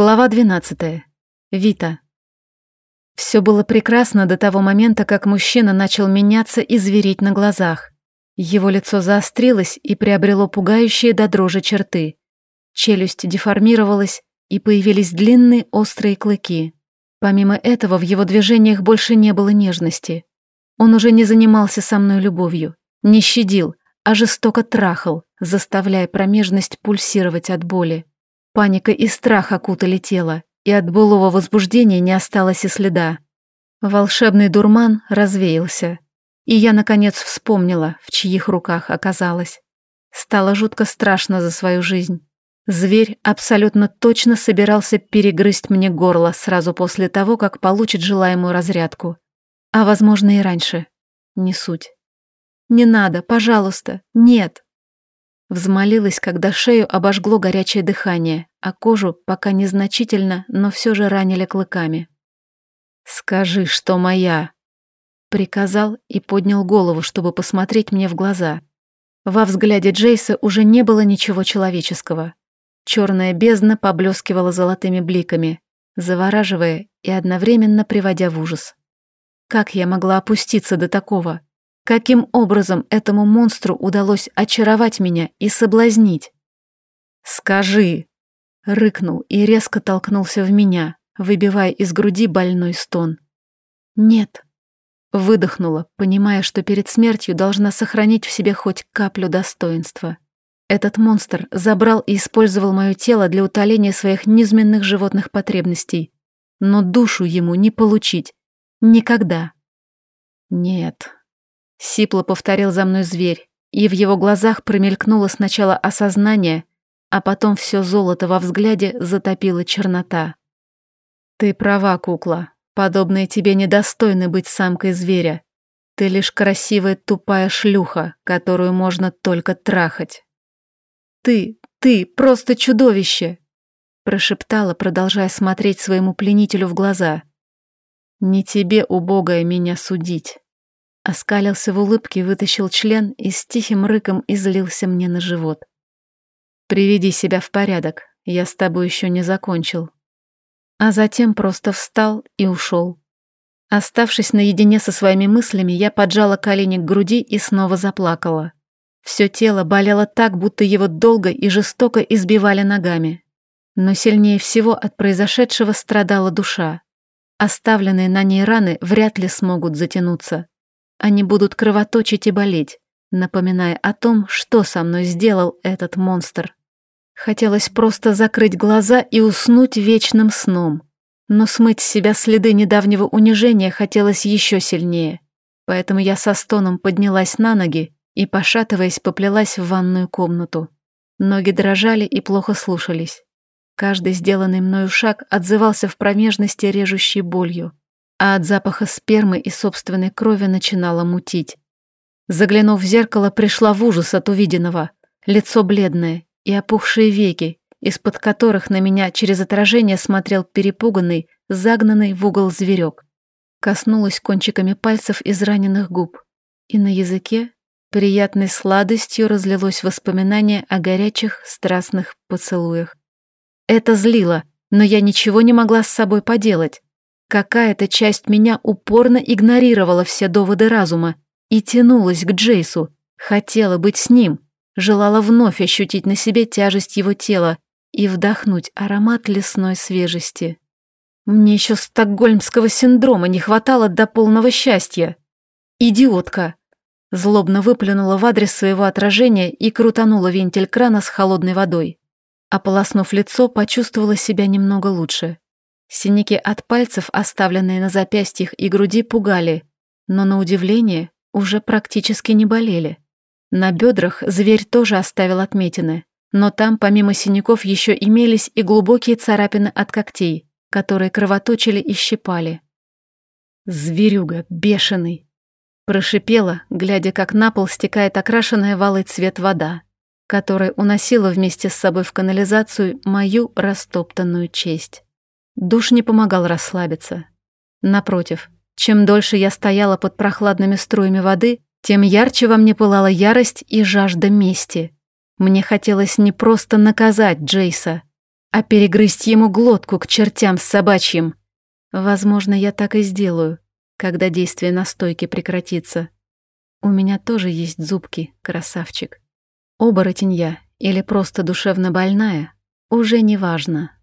Глава 12. Вита. Все было прекрасно до того момента, как мужчина начал меняться и звереть на глазах. Его лицо заострилось и приобрело пугающие до дрожи черты. Челюсть деформировалась, и появились длинные острые клыки. Помимо этого, в его движениях больше не было нежности. Он уже не занимался со мной любовью, не щадил, а жестоко трахал, заставляя промежность пульсировать от боли. Паника и страх окутали тело, и от былого возбуждения не осталось и следа. Волшебный дурман развеялся, и я, наконец, вспомнила, в чьих руках оказалась. Стало жутко страшно за свою жизнь. Зверь абсолютно точно собирался перегрызть мне горло сразу после того, как получит желаемую разрядку. А, возможно, и раньше. Не суть. «Не надо, пожалуйста, нет!» Взмолилась, когда шею обожгло горячее дыхание, а кожу пока незначительно, но все же ранили клыками. «Скажи, что моя!» Приказал и поднял голову, чтобы посмотреть мне в глаза. Во взгляде Джейса уже не было ничего человеческого. Черная бездна поблескивала золотыми бликами, завораживая и одновременно приводя в ужас. Как я могла опуститься до такого? Каким образом этому монстру удалось очаровать меня и соблазнить? «Скажи!» — рыкнул и резко толкнулся в меня, выбивая из груди больной стон. «Нет!» — выдохнула, понимая, что перед смертью должна сохранить в себе хоть каплю достоинства. Этот монстр забрал и использовал мое тело для утоления своих низменных животных потребностей. Но душу ему не получить. Никогда. Нет, Сипло повторил за мной зверь, и в его глазах промелькнуло сначала осознание, а потом все золото во взгляде затопила чернота. «Ты права, кукла. Подобные тебе недостойны быть самкой зверя. Ты лишь красивая тупая шлюха, которую можно только трахать». «Ты, ты, просто чудовище!» прошептала, продолжая смотреть своему пленителю в глаза. «Не тебе, убогая, меня судить». Оскалился в улыбке, вытащил член и с тихим рыком излился мне на живот. «Приведи себя в порядок, я с тобой еще не закончил». А затем просто встал и ушел. Оставшись наедине со своими мыслями, я поджала колени к груди и снова заплакала. Все тело болело так, будто его долго и жестоко избивали ногами. Но сильнее всего от произошедшего страдала душа. Оставленные на ней раны вряд ли смогут затянуться. Они будут кровоточить и болеть, напоминая о том, что со мной сделал этот монстр. Хотелось просто закрыть глаза и уснуть вечным сном. Но смыть с себя следы недавнего унижения хотелось еще сильнее. Поэтому я со стоном поднялась на ноги и, пошатываясь, поплелась в ванную комнату. Ноги дрожали и плохо слушались. Каждый сделанный мною шаг отзывался в промежности режущей болью а от запаха спермы и собственной крови начинала мутить. Заглянув в зеркало, пришла в ужас от увиденного. Лицо бледное и опухшие веки, из-под которых на меня через отражение смотрел перепуганный, загнанный в угол зверек. Коснулась кончиками пальцев израненных губ, и на языке приятной сладостью разлилось воспоминание о горячих, страстных поцелуях. Это злило, но я ничего не могла с собой поделать. Какая-то часть меня упорно игнорировала все доводы разума и тянулась к Джейсу, хотела быть с ним, желала вновь ощутить на себе тяжесть его тела и вдохнуть аромат лесной свежести. Мне еще стокгольмского синдрома не хватало до полного счастья. «Идиотка!» Злобно выплюнула в адрес своего отражения и крутанула вентиль крана с холодной водой. Ополоснув лицо, почувствовала себя немного лучше. Синяки от пальцев, оставленные на запястьях и груди, пугали, но на удивление уже практически не болели. На бедрах зверь тоже оставил отметины, но там помимо синяков еще имелись и глубокие царапины от когтей, которые кровоточили и щипали. «Зверюга, бешеный!» Прошипела, глядя, как на пол стекает окрашенная валый цвет вода, которая уносила вместе с собой в канализацию мою растоптанную честь. Душ не помогал расслабиться. Напротив, чем дольше я стояла под прохладными струями воды, тем ярче во мне пылала ярость и жажда мести. Мне хотелось не просто наказать Джейса, а перегрызть ему глотку к чертям с собачьим. Возможно, я так и сделаю, когда действие настойки прекратится. У меня тоже есть зубки, красавчик. Оборотень я или просто душевно больная, уже не важно.